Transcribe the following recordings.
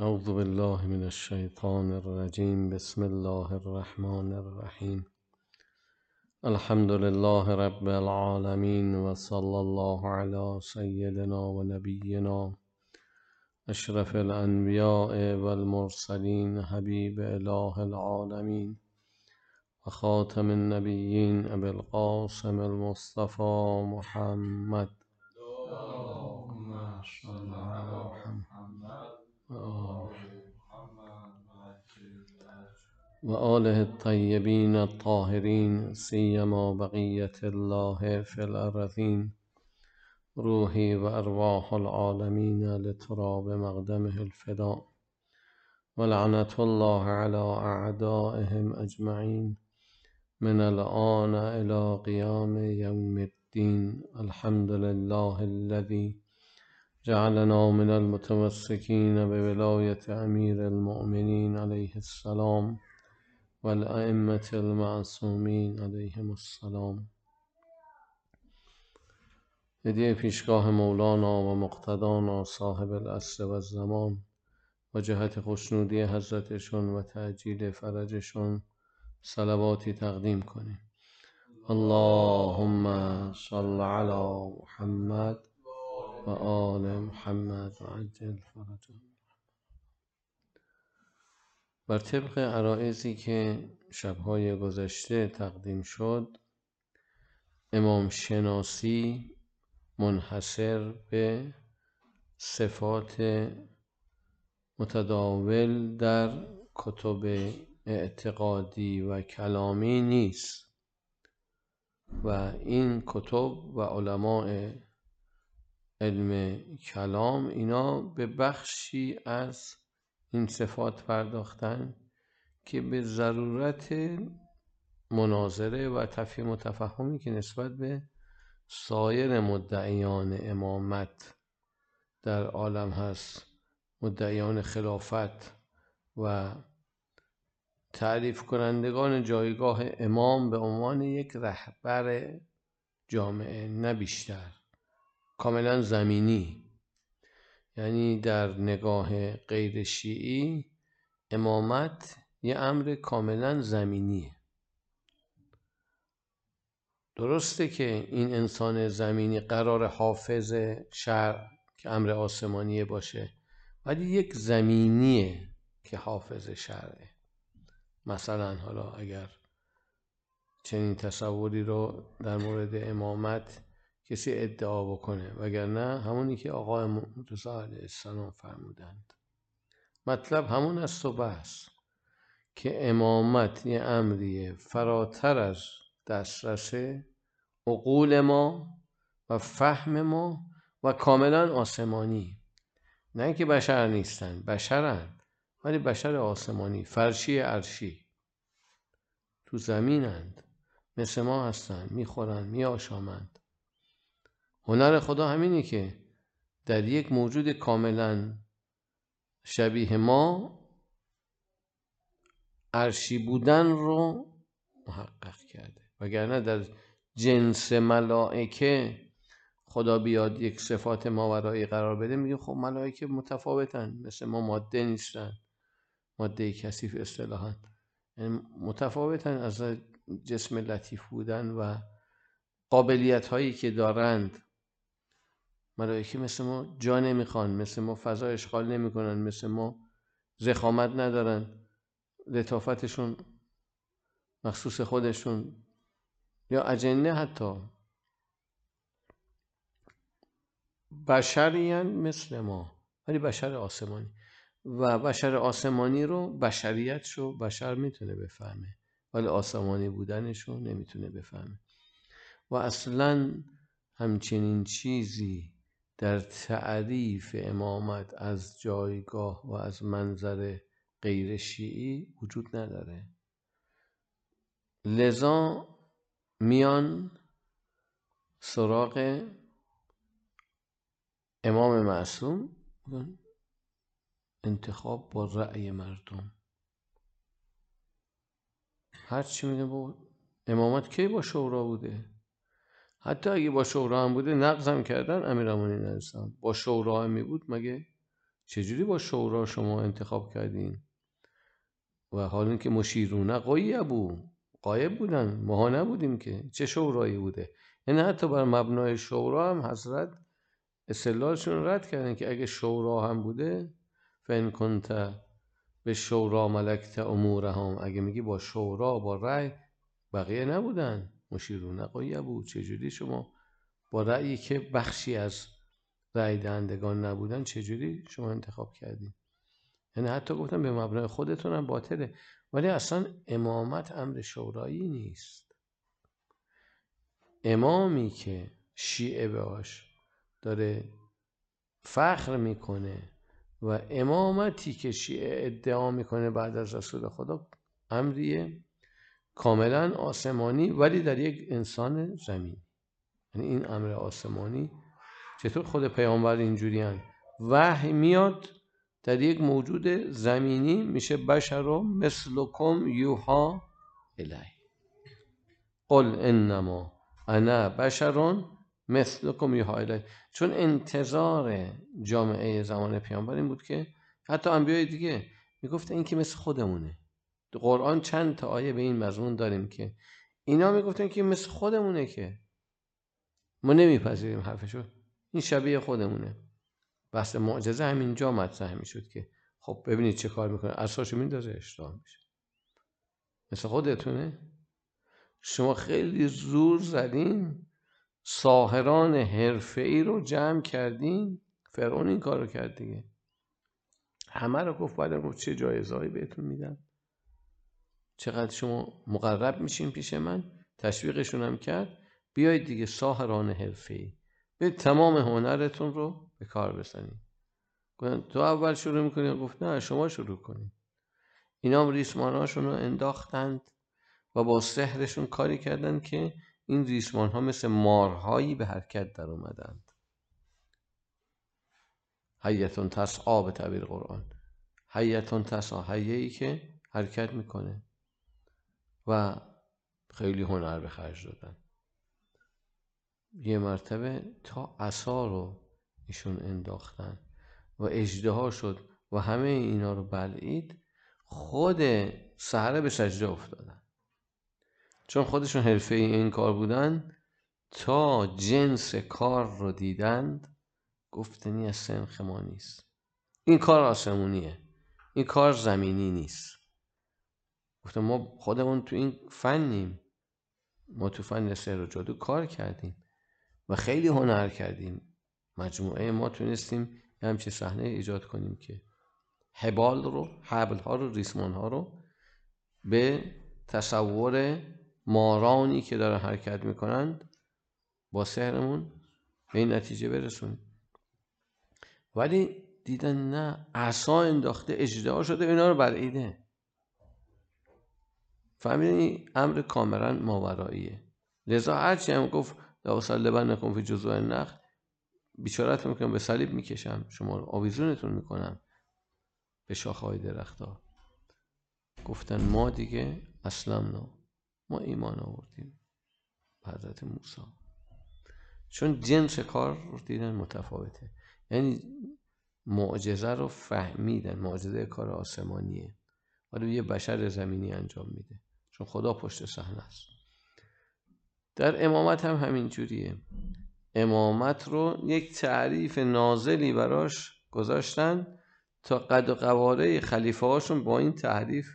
أعوذ بالله من الشيطان الرجيم. بسم الله الرحمن الرحيم. الحمد لله رب العالمين وصلى الله على سيدنا ونبينا أشرف الأنبياء والمرسلين حبيب إله العالمين وخاتم النبيين أبي القاسم المصطفى محمد وآله الطيبين الطاهرين سيما بقية الله في الأرضين. روحي وأرواح العالمين لتراب مقدمه الفداء. ولعنة الله على أعدائهم أجمعين. من الآن إلى قيام يوم الدين الحمد لله الذي جعلنا من المتمسكين بولاية أمير المؤمنين عليه السلام. والأئمة المعصومين عليهم السلام. هدیه پیشگاه مولانا و مقتدانا صاحب العصر و الزمان و جهت خوشنودی حضرتشون و تعجیل فرجشون صلواتی تقدیم کنیم. اللهم صل على محمد و آل محمد و عجل فرجهم. بر طبق عرائزی که شبهای گذشته تقدیم شد امام شناسی منحصر به صفات متداول در کتب اعتقادی و کلامی نیست و این کتب و علماء علم کلام اینا به بخشی از این صفات پرداختن که به ضرورت مناظره و تفهیم و تفهمی که نسبت به سایر مدعیان امامت در عالم هست مدعیان خلافت و تعریف کنندگان جایگاه امام به عنوان یک رهبر جامعه نه بیشتر. کاملا زمینی. یعنی در نگاه غیر شیعی امامت یه امر کاملا زمینیه. درسته که این انسان زمینی قرار حافظ شرع که امر آسمانیه باشه ولی یک زمینیه که حافظ شرعه. مثلا حالا اگر چنین تصوری رو در مورد امامت کسی ادعا بکنه وگرنه همونی که آقای مرتضی علیه السلام فرمودند. مطلب همون است و بس که امامت یه امریه فراتر از دسترس عقول ما و فهم ما و کاملا آسمانی. نه اینکه بشر نیستن بشرند ولی بشر آسمانی فرشی عرشی. تو زمینند مثل ما هستند می‌خورند میآشامند. هنر خدا همینه که در یک موجود کاملا شبیه ما عرشی بودن رو محقق کرده. وگرنه در جنس ملائکه خدا بیاد یک صفات ماورایی قرار بده میگه خب ملائکه متفاوتن مثل ما ماده نیستن ماده کثیف اصطلاحا. یعنی متفاوتن از جسم لطیف بودن و قابلیت هایی که دارند. ملائکه مثل ما جا نمی‌خوان مثل ما فضا اشغال نمی‌کنن مثل ما زخامت ندارن. لطافتشون مخصوص خودشون یا اجنه حتی. بشریان مثل ما ولی بشر آسمانی. و بشر آسمانی رو بشریت رو بشر می‌تونه بفهمه ولی آسمانی بودنش رو نمی‌تونه بفهمه. و اصلا همچنین چیزی در تعریف امامت از جایگاه و از منظر غیر شیعی وجود نداره. لذا میان سراغ امام معصوم انتخاب با رأی مردم. هرچی میگه با امامت کی با شورا بوده؟ حتی اگه با شورا هم بوده نقض هم کردن امیرالمومنین با شورا هم می بود مگه؟ چجوری با شورا شما انتخاب کردین؟ و حال اینکه مشیرونه قایبو قایب بودن. ماها نبودیم که. چه شورایی بوده؟ یعنی حتی بر مبنای شورا هم حضرت استدلالشون رد کردن که اگه شورا هم بوده فن کنت به شورا ملکت امورهم. اگه میگی با شورا با رأی بقیه نبودن. مشیرون قایبو چجوری شما با رأیی که بخشی از رأی دهندگان نبودن چجوری شما انتخاب کردین؟ یعنی حتی گفتم به مبنای خودتون هم باطله. ولی اصلا امامت امر شورایی نیست. امامی که شیعه باش داره فخر می‌کنه و امامتی که شیعه ادعا می‌کنه بعد از رسول خدا امریه. کاملا آسمانی ولی در یک انسان زمین. یعنی این امر آسمانی. چطور خود پیامبر اینجوری هن؟ وحی میاد در یک موجود زمینی میشه بشر و مثلکم یوها الی قل انما انا بشرون مثلکم یوها الی چون انتظار جامعه زمان پیامبر این بود که حتی انبیای دیگه می‌گفت این که مثل خودمونه. قرآن چند تا آیه به این مضمون داریم که اینا می‌گفتن که مثل خودمونه که ما نمیپذیریم حرفشو. این شبیه خودمونه. بحث معجزه همینجا مطرح می‌شد که خب ببینید چه کار می‌کنه. اساسش میندازه اشتباه میشه. مثل خودتونه. شما خیلی زور زدین ساهران حرفه ای رو جمع کردین. فرعون این کار رو کرد دیگه. همه رو گفت بعد گفت چه جایزهایی بهتون میدم. چقدر شما مقرب میشین پیش من تشویقشون هم کرد. بیایید دیگه ساهران حرفه ای به تمام هنرتون رو به کار بزنید. تو اول شروع می‌کنی؟ گفت نه شما شروع کنید. اینا هم رو انداختند و با سحرشون کاری کردند که این ریسمان ها مثل مارهایی به حرکت در اومدند. حیتون تسعا به تعبیر قرآن. حیتون تسعا حیه که حرکت می‌کنه. و خیلی هنر به خرج دادن. یه مرتبه تا عصا رو ایشون انداختن و اجده شد و همه اینا رو بلعید خود سهره به سجده افتادن. چون خودشون حرفه این کار بودن تا جنس کار رو دیدند گفتنی از سنخ ما نیست. این کار آسمونیه. این کار زمینی نیست. گفتم ما خودمون تو این فنیم. ما تو فن سر و جادو کار کردیم و خیلی هنر کردیم. مجموعه ما تونستیم یه همچین صحنه ایجاد کنیم که حبال رو حبل ها رو ریسمان ها رو به تصور مارانی که دارن حرکت می‌کنند با سهرمون به این نتیجه برسونیم. ولی دیدن نه عصا انداخته اجدها شده اینا رو بلعیده. فهمیدن امر کاملا ماوراییه. لذا هرچی هم گفت لبن نکن فی جزوه نخ بیچارت می‌کنم به صلیب می‌کشم. شما رو آویزونتون می‌کنم. به شاخهای درختا. گفتن ما دیگه اسلام ما ایمان آوردیم. حضرت موسی. چون جنس کار رو دیدن متفاوته. یعنی معجزه رو فهمیدن. معجزه کار آسمانیه. ولی یه بشر زمینی انجام میده. چون خدا پشت صحنه است. در امامت هم همین جوریه. امامت رو یک تعریف نازلی براش گذاشتن تا قد و قواره خلیفه هاشون با این تعریف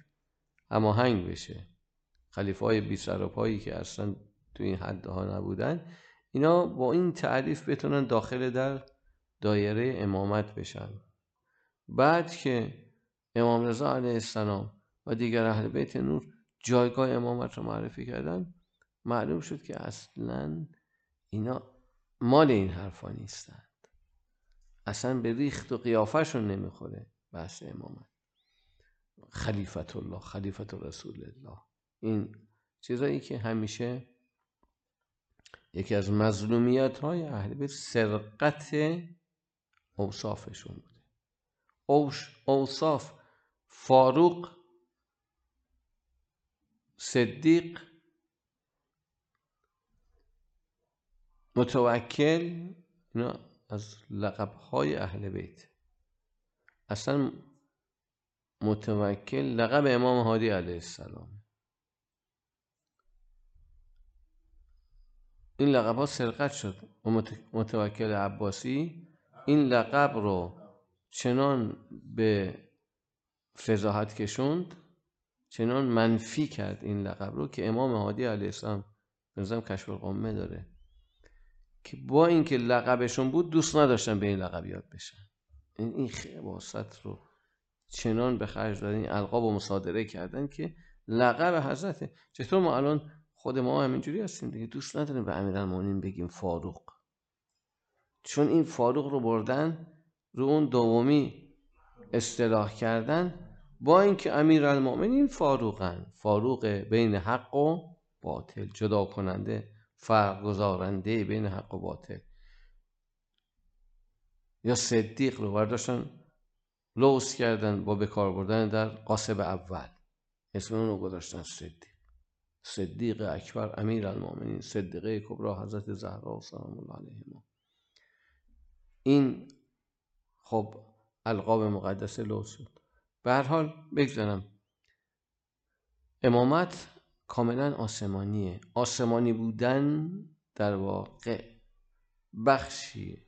هماهنگ بشه. خلیفه های بی سر و پایی که اصلا تو این حدها نبودن اینا با این تعریف بتونن داخل در دایره امامت بشن. بعد که امام رضا علیه السلام و دیگر اهل بیت نور جایگاه امامت رو معرفی کردن معلوم شد که اصلا اینا مال این حرفا نیستند اصلا به ریخت و قیافهشون نمی‌خوره بحث امامت خلیفت الله خلیفت رسول الله. این چیزایی که همیشه یکی از مظلومیت های اهل بیت سرقت اوصافشون بوده. اوش اوصاف فاروق صدیق متوکل اینا از لقب های اهل بیت. اصلا متوکل لقب امام هادی علیه السلام. این لقب ها سرقت شد. و متوکل عباسی این لقب رو چنان به فضاحت کشوند چنان منفی کرد این لقب رو که امام هادی علیه السلام نظام کشف القمه داره. که با اینکه لقبشون بود دوست نداشتن به این لقب یاد بشن. این این خباست رو چنان به خرج دادن این القاب و مصادره کردن که لقب حضرته چطور ما الان خود ما همینجوری هستیم دیگه؟ دوست نداریم به امیرالمومنین بگیم فاروق. چون این فاروق رو بردن رو اون دومی اصطلاح کردن با اینکه امیرالمومنین فاروقن. فاروق بین حق و باطل. جدا کننده فرق گذارنده بین حق و باطل. یا صدیق رو برداشتن لوس کردن با بکار بردن در قاسب اول. اسم اون رو گذاشتن صدیق. صدیق اکبر امیر المومنین صدیقه کبرا حضرت زهرا سلام الله علیه این خب القاب مقدس لوس شد. به هر حال بگذارم. امامت کاملا آسمانیه. آسمانی بودن در واقع بخشی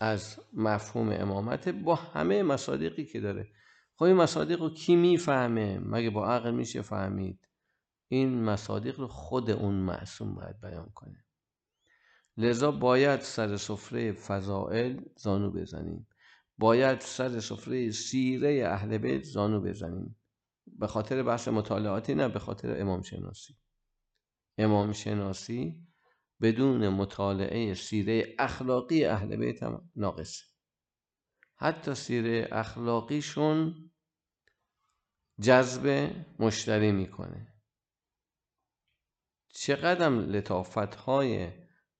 از مفهوم امامت با همه مصادیقی که داره. خب این مصادیق رو کی می‌فهمه؟ مگه با عقل میشه فهمید؟ این مصادیق رو خود اون معصوم باید بیان کنه. لذا باید سر سفره فضائل زانو بزنیم. باید سر سفره سیره اهل بیت زانو بزنیم. به خاطر بحث مطالعاتی نه به خاطر امام شناسی امام شناسی بدون مطالعه سیره اخلاقی اهل بیت هم ناقصه. حتی سیره اخلاقیشون جذب مشتری می‌کنه. چقدر لطافت های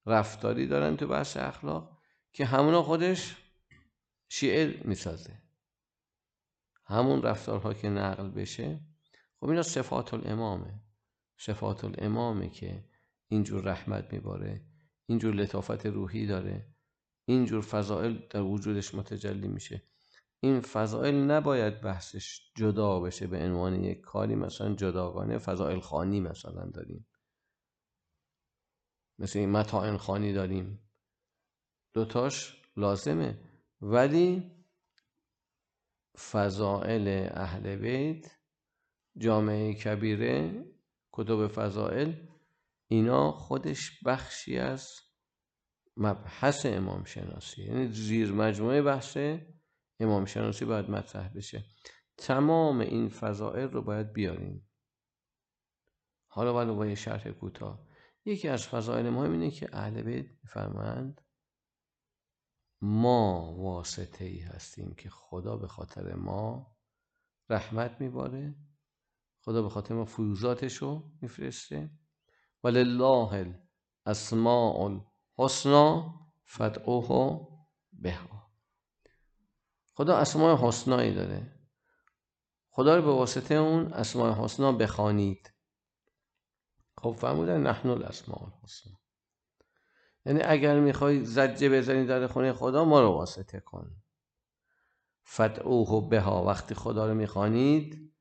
رفتاری دارن تو بحث اخلاق که همونا خودش شعر می‌سازه. همون رفتارها که نقل بشه خب اینا صفات الامامه صفات الامامه که اینجور رحمت میباره اینجور لطافت روحی داره اینجور فضائل در وجودش متجلی میشه. این فضائل نباید بحثش جدا بشه به عنوان یک کاری مثلا جداگانه فضائل خانی مثلا داریم. مثل این خانی داریم. دوتاش لازمه. ولی فضائل اهل بیت جامعه کبیره کتب فضائل اینا خودش بخشی از مبحث امام شناسی یعنی زیر مجموعه بحث امام شناسی باید مطرح بشه. تمام این فضائل رو باید بیاریم. حالا ولو با یه شرح کوتاه. یکی از فضائل مهم اینه که اهل بیت میفرمایند ما واسطه ای هستیم که خدا به خاطر ما رحمت میباره. خدا به خاطر ما فیوزاتش رو میفرسته. ولله الاسماء الحسنا فدعوه بها. خدا اسماء حسنایی داره. خدا رو به واسطه اون اسماء حسنا بخوانید. خب فرمودن نحن الاسماء الحسنا یعنی اگر می‌خوای زجه بزنی در خونه خدا ما رو واسطه کن. فتعوه بها. وقتی خدا رو می‌خوانید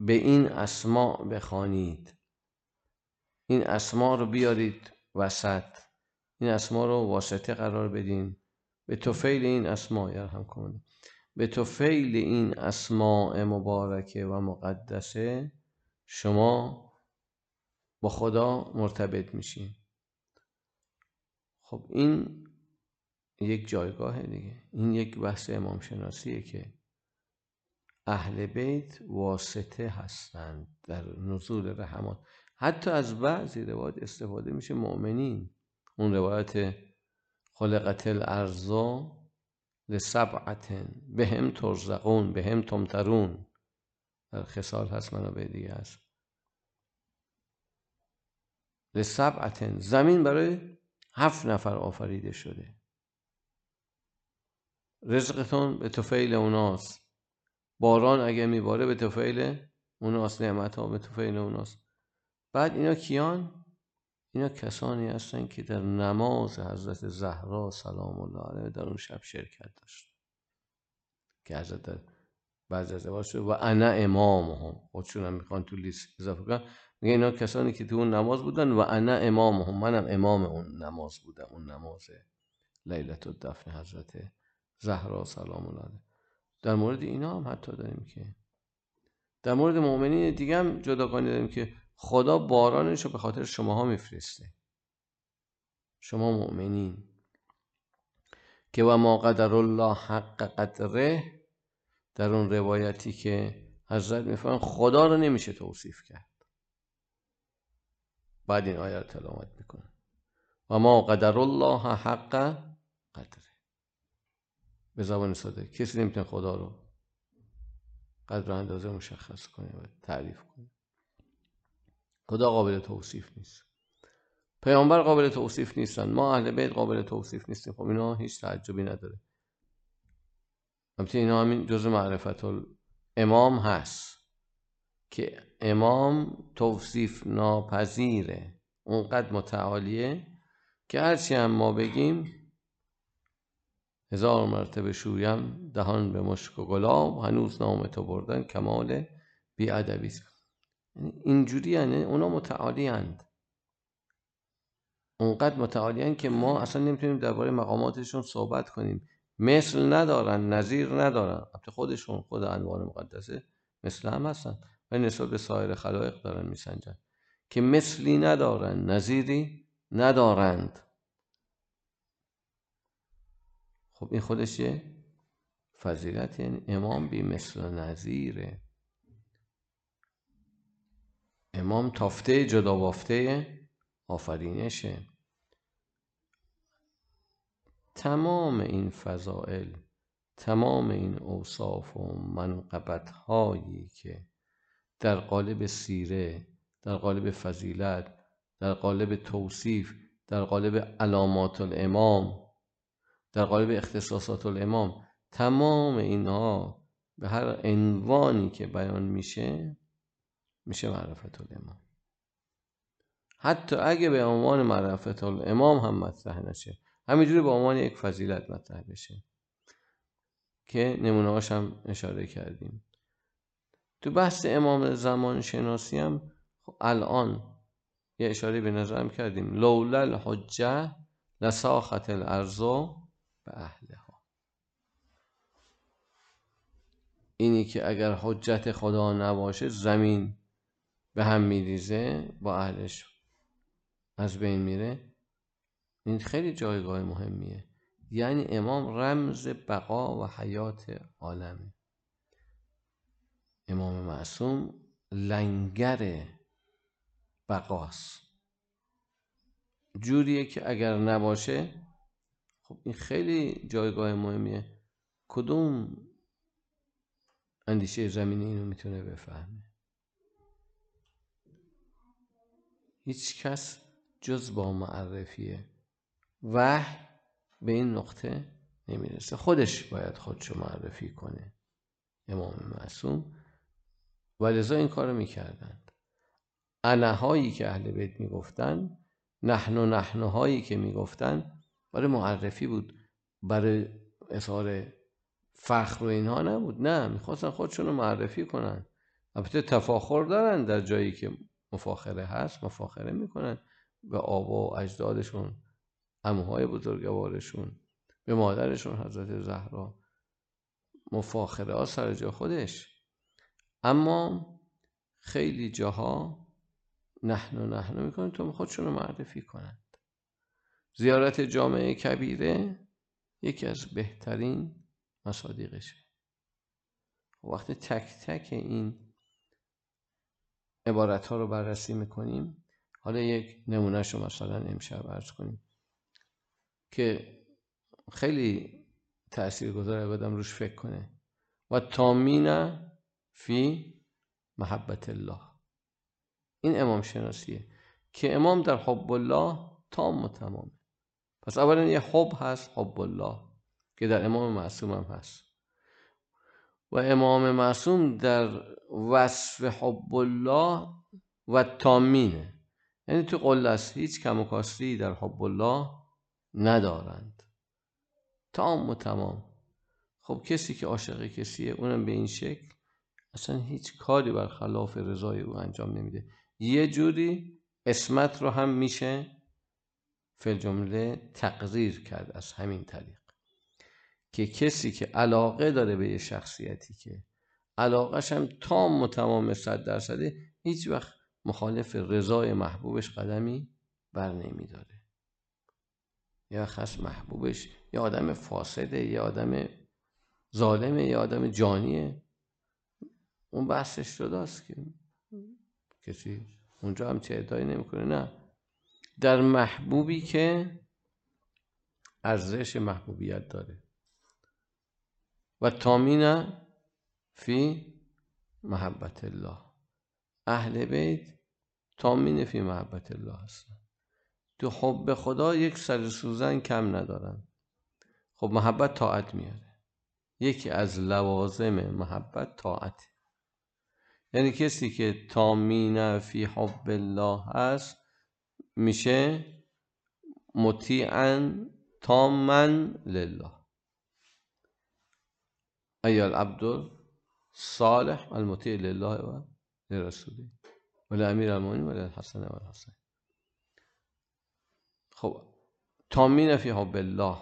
به این اسماء بخوانید. این اسماء رو بیارید وسط. این اسماء رو واسطه قرار بدین. به توفیل این اسماء یرحم کن به توفیل این اسماء مبارکه و مقدسه شما با خدا مرتبط میشین. خب این یک جایگاه دیگه. این یک بحث امام شناسیه که اهل بیت واسطه هستند در نزول رحمات. حتی از بعضی روایت استفاده میشه مؤمنین. اون روایت خلقت الارضا لسبعت بهم ترزقون بهم تمترون. در خصال هست منابع دیگه هست. لسبعت زمین برای هفت نفر آفریده شده. رزقتون به توفیل اوناست. باران اگه میباره به توفیل اوناست نعمت ها به توفیل اوناست. بعد اینا کیان؟ اینا کسانی هستن که در نماز حضرت زهرا سلام الله علیه در اون شب شرکت داشت. که حضرت بعض از و انا امامهم. خودشون هم می‌خوان تو لیست اضافه کنن. میگه اینا کسانی که تو اون نماز بودن و انا امامهم. منم امام اون نماز بودم اون نماز لیلت الدفن حضرت زهرا سلام الله در مورد اینا هم حتی داریم که در مورد مؤمنین دیگه هم جداگانه داریم که خدا بارانش رو به خاطر شماها میفرسته. شما مؤمنین که و ما قدر الله حق قدره در اون روایتی که حضرت میفرمان خدا رو نمیشه توصیف کرد. بعد این آیه رو تلاوت می‌کنه. و ما قدر الله حق قدره. به زبان ساده. کسی نمی‌تونه خدا رو قدر اندازه مشخص کنه و تعریف کنه. خدا قابل توصیف نیست. پیامبر قابل توصیف نیستن. ما اهل بیت قابل توصیف نیستیم. خب اینا هیچ تعجبی نداره. البته اینا همین جز معرفت امام هست. که امام توصیف ناپذیره. اونقدر متعالیه که هرچی هم ما بگیم هزار مرتبه شویم دهان به مشک و گلاب هنوز نام تو بردن کمال بیادبی است. یعنی اینجوری یعنی اونا متعالی هند اونقدر متعالی که ما اصلا نمی‌تونیم درباره مقاماتشون صحبت کنیم. مثل ندارن نظیر ندارن. البته خودشون خود انوار مقدسه مثل هم هستن. و نسبت به سایر خلایق دارن میسنجن. که مثلی ندارن نظیری ندارند. خب این خودش یه فضیلت یعنی امام بی مثل و نظیره. امام تافته جدا بافته آفرینشه. تمام این فضائل تمام این اوصاف و منقبت هایی که در قالب سیره در قالب فضیلت در قالب توصیف در قالب علامات الامام در قالب اختصاصات الامام تمام اینها به هر عنوانی که بیان میشه میشه معرفت الامام حتی اگه به عنوان معرفت الامام هم مطرح نشه همینجوری به عنوان یک فضیلت مطرح بشه که نمونه هم اشاره کردیم. تو بحث امام زمان شناسی هم خب الان یه اشاره به نظرم کردیم. لولا الحجه لساخت الارض به اهلها. اینی که اگر حجت خدا نباشه زمین به هم میریزه با اهلش از بین میره. این خیلی جایگاه مهمیه. یعنی امام رمز بقا و حیات عالمه. امام معصوم لنگر بقاست جوریه که اگر نباشه خب این خیلی جایگاه مهمیه. کدوم اندیشه زمینی اینو می‌تونه بفهمه؟ هیچ کس جز با معرفیه. وحی به این نقطه نمی‌رسه. خودش باید خودشو معرفی کنه. امام معصوم و لذا این کارو می‌کردند انهایی که اهل بیت می‌گفتن نحن و نحنهایی که می‌گفتن برای معرفی بود. برای اظهار فخر و اینها نبود. نه می‌خواستن خودشون رو معرفی کنن. البته تفاخر دارن در جایی که مفاخره هست مفاخره می‌کنن. به آبا و اجدادشون اموهای بزرگوارشون به مادرشون حضرت زهرا. مفاخره ها سر جا خودش. اما خیلی جاها نحن و نحن می‌کنن تو خودشون رو معرفی کنن زیارت جامعه کبیره یکی از بهترین مصادیقشه وقتی تک تک این عبارت ها رو بررسی می‌کنیم حالا یک نمونهش رو مثلا امشب ارز کنیم که خیلی تأثیر گذاره بدم روش فکر کنه. و تامین فی محبت الله. این امام شناسیه. که امام در حب الله تام و تمام پس اولا یه حب هست حب الله که در امام معصوم هم هست. و امام معصوم در وصف حب الله و تامینه. یعنی تو قلص هیچ کم و کاسری در حب الله ندارند. تام و تمام. خب کسی که عاشق کسیه اونم به این شکل اصلا هیچ کاری بر خلاف رضای او انجام نمیده. یه جوری اسمت رو هم میشه فل جمله تقریر کرد از همین طریق. که کسی که علاقه داره به یه شخصیتی که علاقهش هم تام و تمام صد درصده هیچ وقت مخالف رضای محبوبش قدمی بر نمیداره. یا خاص محبوبش یا آدم فاسده یا آدم ظالمه یا آدم جانیه. اون بحثش جداست که کسی اونجا هم چه ادعایی نمی‌کنه. نه. در محبوبی که ارزش محبوبیت داره. و تامین فی محبت الله. اهل بیت تامین فی محبت الله هستن. تو حب خدا یک سر سوزن کم ندارن. خب محبت طاعت میاره. یکی از لوازم محبت طاعت یعنی کسی که تامین فی حب الله هست میشه مطیعا تامن لله. ای العبد صالح المطیع لله و لرسوله. و لامیر المؤمنین و للحسن و الحسن خب تامین فی حب الله.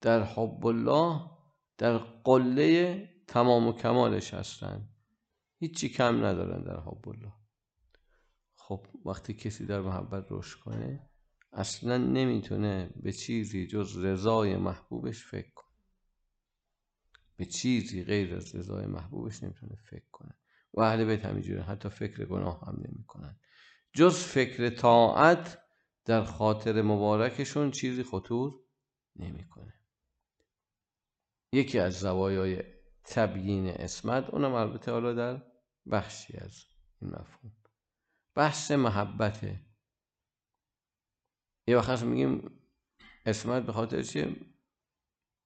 در حب الله در قله تمام و کمالش هستن. هیچی کم ندارن در حب الله خب وقتی کسی در محبت رشد کنه اصلا نمی‌تونه به چیزی جز رضای محبوبش فکر کنه. به چیزی غیر از رضای محبوبش نمی‌تونه فکر کنه. و اهل بیت همینجوره حتی فکر گناه هم نمی‌کنن. جز فکر طاعت در خاطر مبارکشون چیزی خطور نمی‌کنه. یکی از زوایای تبیین اسمت اونم البته حالا در بخشی از این مفهوم. بحث محبته یه وقت میگیم اسمت به خاطر چیه؟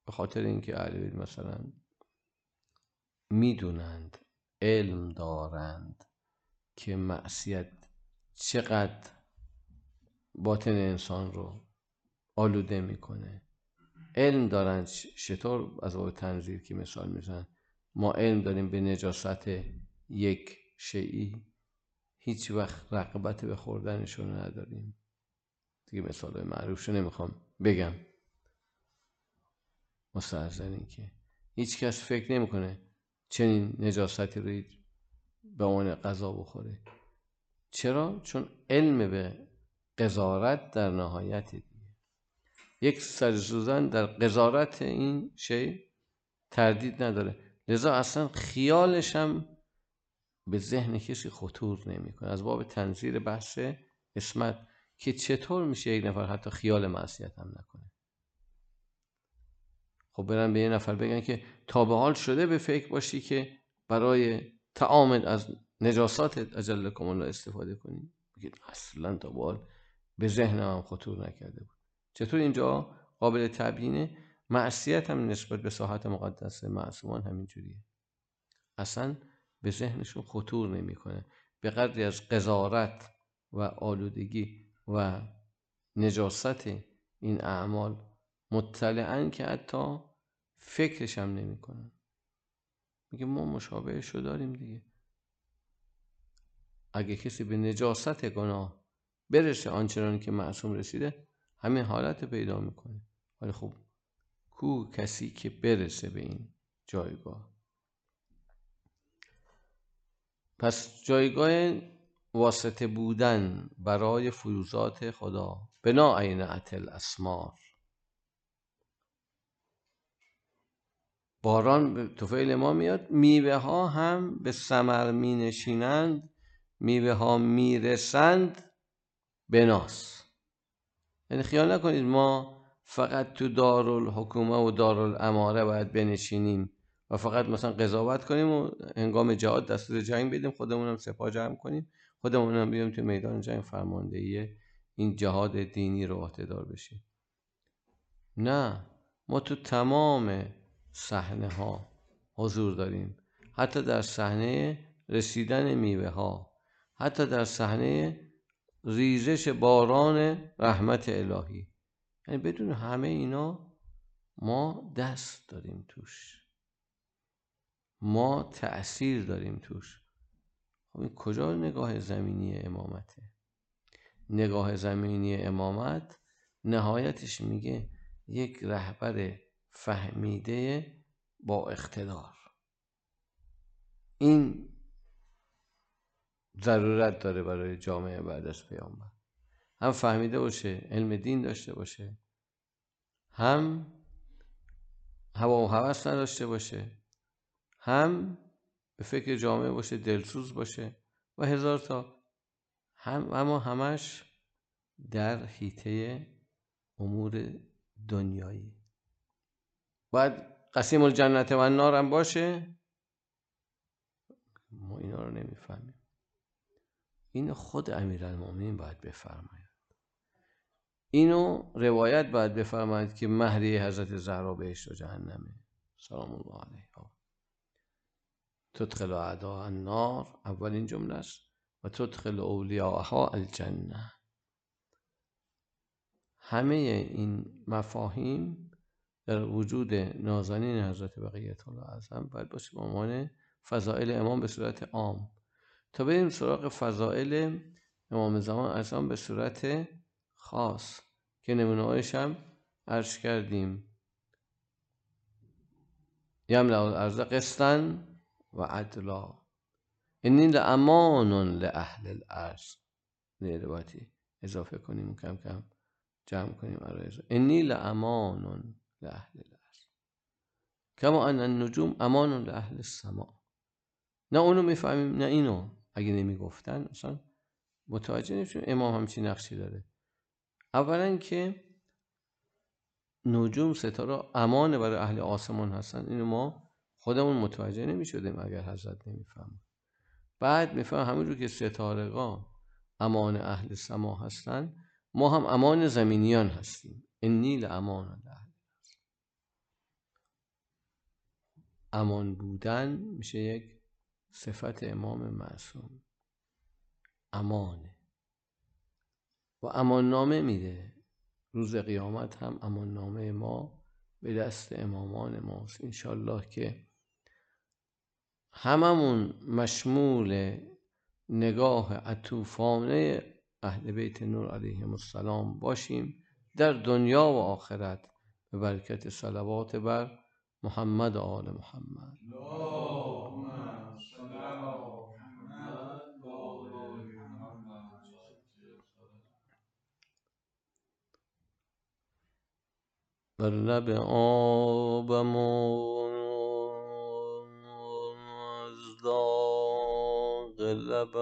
به خاطر اینکه اهل مثلا می‌دونند علم دارند که معصیت چقدر باطن انسان رو آلوده می‌کنه. علم دارن چطور؟ از باب تنظیر که مثال میزن ما علم داریم به نجاست یک شیعی هیچ وقت رقبت به خوردنشون نداریم. دیگه مثال معروفشو نمی‌خوام بگم. مستعزن که هیچ کس فکر نمی‌کنه چنین نجاستی رو به عنوان غذا بخوره. چرا؟ چون علم به قضارت در نهایت دیگه. یک سرسوزن در قضارت این شی تردید نداره. لذا اصلا خیالش هم به ذهن کسی خطور نمی‌کنه. از باب تنظیر بحث اسمت که چطور میشه یک نفر حتی خیال معصیت هم نکنه. خب برن به یه نفر بگن که تا به حال شده به فکر باشی که برای تعامل از نجاسات اجل کمال استفاده کنی. بگید اصلا تا به حال به ذهن هم خطور نکرده بود. چطور اینجا قابل تبیینه معصیت هم نسبت به ساحت مقدس معصومان همین جوریه. اصلا به ذهنشون خطور نمی‌کنه. به قدری از قضارت و آلودگی و نجاست این اعمال مطلعن که حتی فکرش هم نمی‌کنن. میگه ما مشابهش رو داریم دیگه. اگه کسی به نجاست گناه برسه آنچنان که معصوم رسیده همین حالت پیدا می‌کنه. ولی خب کو کسی که برسه به این جایگاه. پس جایگاه واسطه بودن برای فیوزات خدا بنا عین اتل اسمار باران به توفیل ما میاد میوه ها هم به سمر می نشینند میوه ها می‌رسند بناس یعنی خیال نکنید ما فقط تو دارالحکومه و دارالاماره باید بنشینیم و فقط مثلا قضاوت کنیم و هنگام جهاد دستور جنگ بدیم خودمون هم سپاه جمع کنیم خودمون هم بیام تو میدان جنگ فرماندهی این جهاد دینی رو عهدهدار بشیم. نه ما تو تمام صحنه ها حضور داریم. حتی در صحنه رسیدن میوه ها حتی در صحنه ریزش باران رحمت الهی. یعنی بدون همه اینا ما دست داریم توش. ما تأثیر داریم توش. خب این کجا نگاه زمینی امامته؟ نگاه زمینی امامت نهایتش میگه یک رهبر فهمیده با اقتدار. این ضرورت داره برای جامعه بعد از پیامبر. هم فهمیده باشه علم دین داشته باشه هم هوا و هوس نداشته باشه هم به فکر جامعه باشه دلسوز باشه و هزار تا. هم اما همش در حیطه امور دنیایی. باید قسیم الجنت و النار هم باشه. ما اینا رو نمی‌فهمیم. این خود امیرالمومنین باید بفرماید. اینو روایت باید بفرماید که مهری حضرت زهرا بهشت و جهنمه. سلام الله علیها تدخل اعداء النار اولین جمله است. و تدخل اولیاءها الجنه. همه این مفاهیم در وجود نازنین حضرت بقیت الله اعظم باید باشه به عنوان فضائل امام به صورت عام. تا بریم سراغ فضائل امام زمان اعظم به صورت خاص. که نمونه هم عرض کردیم. یملع الارض قسطا و عدلا. اینی لامان لاهل الارض. روایتی اضافه کنیم کم کم جمع کنیم آره انی لامان لاهل الارض. کما ان النجوم امان لاهل السما. نه اونو می‌فهمیم نه اینو. اگه نمی‌گفتن اصلا متوجه نمیشیم. امام همچین نقشی داره. اولا که نجوم ستاره امان برای اهل آسمان هستن. اینو ما خودمون متوجه نمی شدیم اگر حضرت نمیفهم بعد میفهم همونجور که ستارگان امان اهل سما هستن ما هم امان زمینیان هستیم. نیل امان اهل امان بودن میشه یک صفت امام معصوم. امانه و امان نامه میده. روز قیامت هم امان نامه ما به دست امامان ماست. انشالله که هممون مشمول نگاه عطوفانه اهل بیت نور علیهم السلام باشیم. در دنیا و آخرت به برکت صلوات بر محمد و آل محمد. بر لب آبم از داغ لبت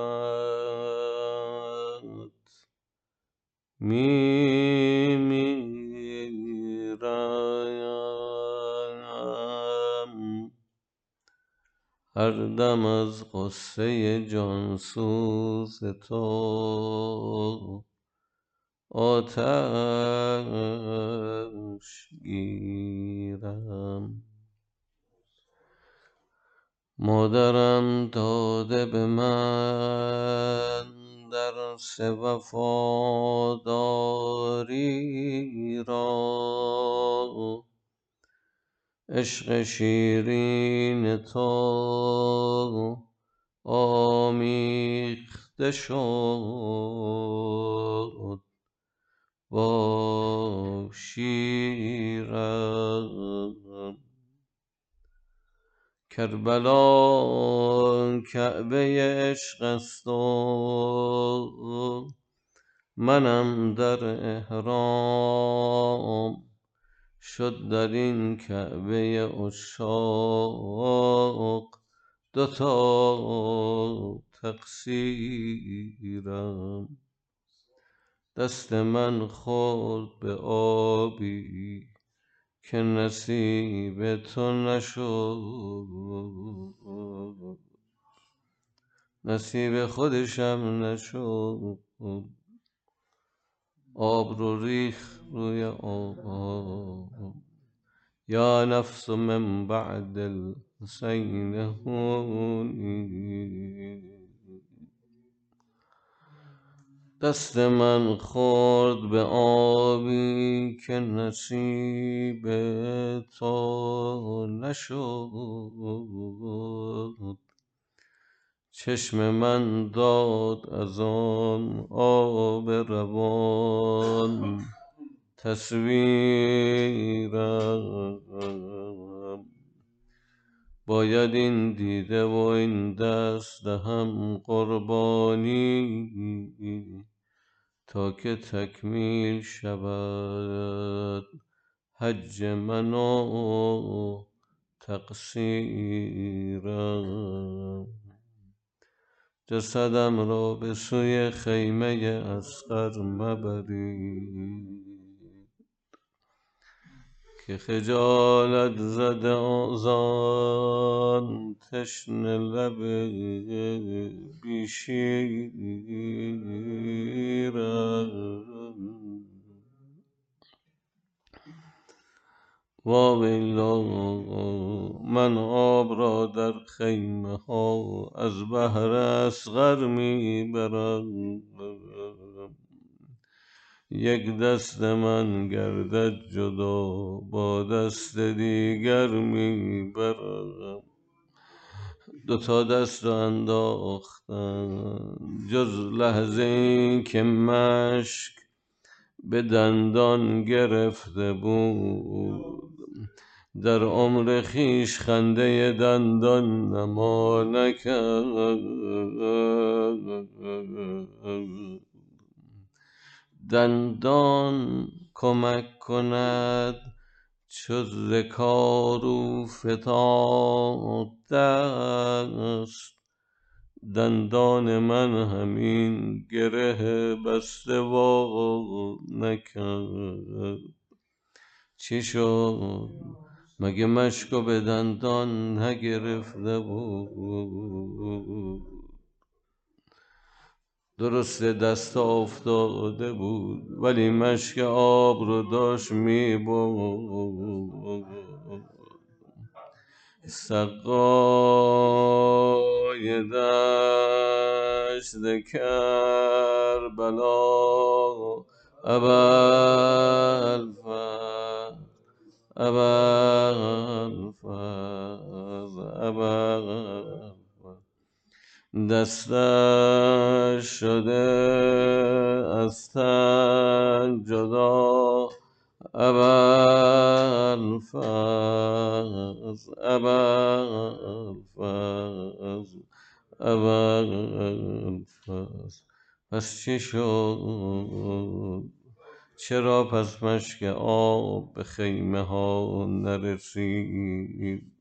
می میرم هر دم از قصه جانسوز تو. آتش گیرم. مادرم داده به من درس وفاداری را. عشق شیرین تو آمیخته شد. با شیرم کربلا کعبه عشق است و منم در احرام. شد در این کعبه عشاق دوتا تقصیرم. دست من خورد به آبی که نصیب تو نشد. نصیب خودشم نشد. آب رو ریخ روی آب. یا نفس من بعد الحسین هونی. دست من خورد به آبی که نصیب تا نشد. چشم من داد از آن آب روان. تصویرم. باید این دیده و این دست دهم قربانی. که تکمیل شود. حج من و تقصیرم جسدم را به سوی خیمه اصغر مبرید که خجالت زده آزان تشنه لب بی شیرم واویلا من آب را در خیمه ها از بهر اصغر می برم. یک دست من گردد جدا با دست دیگر می برم. دو تا دست رو انداختم جز لحظه که مشک به دندان گرفته بود. در عمر خیش خنده دندان نما نکرد. دندان کمک کند چو ز کار او است دندان من همین گره بسته وا نکرد. چی شد؟ مگه مشکو به دندان نگرفته بود؟ درسته دست افتاده بود ولی مشک آب رو داشت می سقای دشت کربلا ابوالفضل ابوالفضل. دستش شده از تن جدا. ابوالفضل ابوالفضل ابوالفضل پس چی شد؟ چرا پس مشک آب به خیمه ها نرسید؟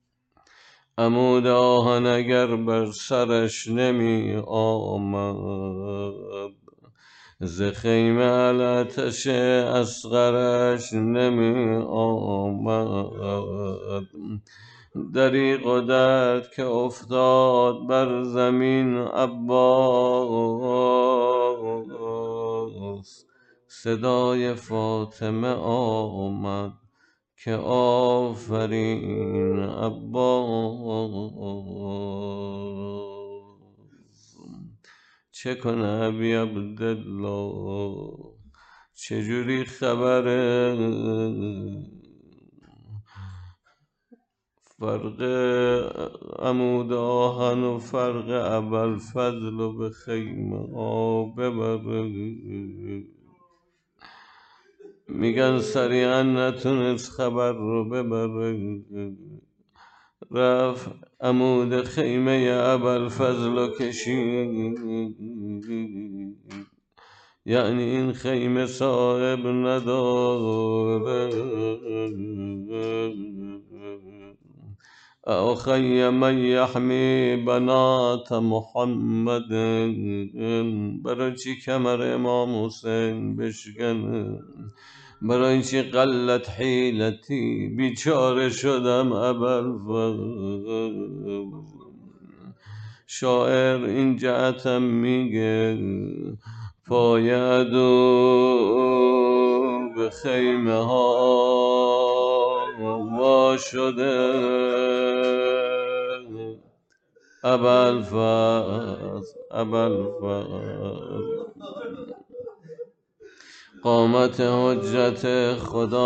عمود آهن اگر بر سرش نمی آمد. ز خیمه علتش اصغرش نمی آمد. دریق و درد که افتاد بر زمین عباس. صدای فاطمه آمد. که آفرین عباس. چه کنه ابی عبدالله؟ چجوری خبره فرق عمود آهن و فرق ابوالفضل و به خیمه ها ببره. میگن سریعا نتونست خبر رو ببره. رفت عمود خیمه ابوالفضل و کشید. یعنی این خیمه صاحب نداره. اخی من یحمی بنات محمد. برای چی کمر امام حسین بشکنه برای چی قلت حیلتی بیچاره شدم ابوالفضل شاعر این جهتم میگه پای عدو به خیمه ها وا شده. ابوالفضل ابوالفضل قامت حجت خدا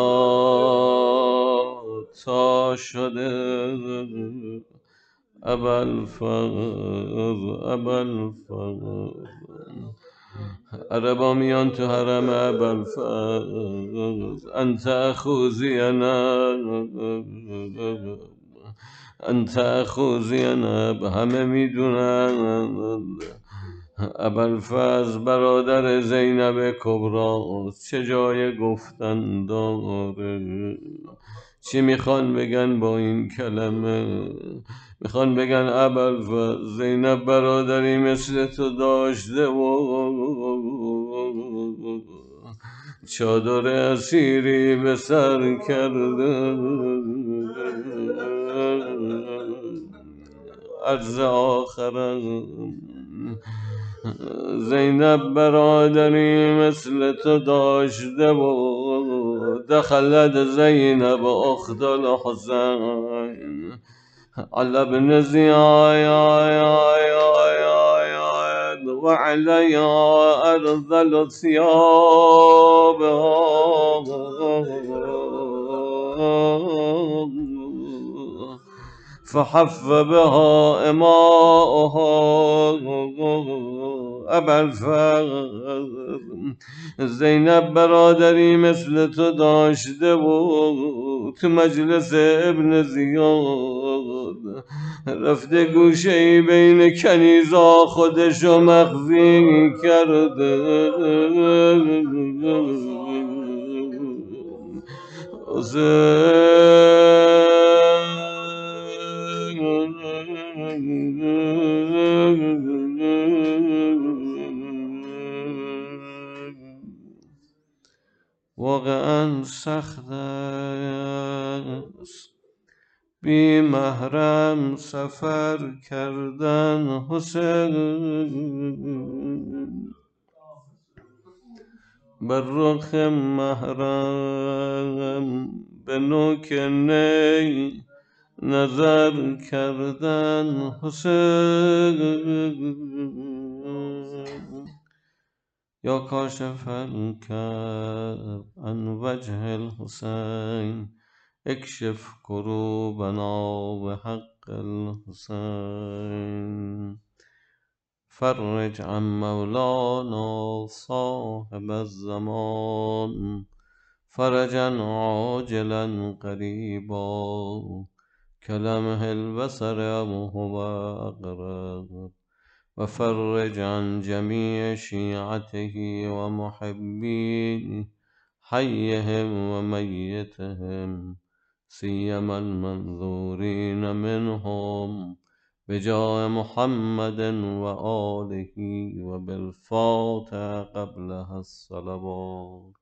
تا شده. ابوالفضل ابوالفضل عربا میان تو حرم ابوالفضل انت اخوزی انت اخوزی همه می‌دونن. ابوالفضل برادر زینب کبرا چه جای گفتن داره؟ چی می‌خوان بگن با این کلمه؟ می‌خوان بگن ابوالفضل زینب برادری مثل تو داشته و چادر اسیری به سر کرده. عرض آخرم. زینب برادری مثل تو داشته دخلت زینب اخت الحسین. على ابن زياد وعليها أرذل ثيابها فحف بها إماؤها. أبا الفضل زینب برادری مثل تو داشته و تو مجلس ابن زیاد. رفته گوشه ای بین کنیزا خودشو مخفی کرده. واقعا سخت است. بی محرم سفر کردن حسین. بر رخ محرم به نوک نی نظر کردن حسین. كاشف الكاب عن وجه الحسين. اكشف كروبنا بحق الحسين. فرج عن مولانا صاحب الزمان. فرجا عاجلا قريبا. كلمه البصر هو أقرب وفرج عن جميع شيعته ومحبيه حيهم وميتهم سيما المنظورين منهم بجاه محمد وآله وبالفاتحة قبلها الصلوات.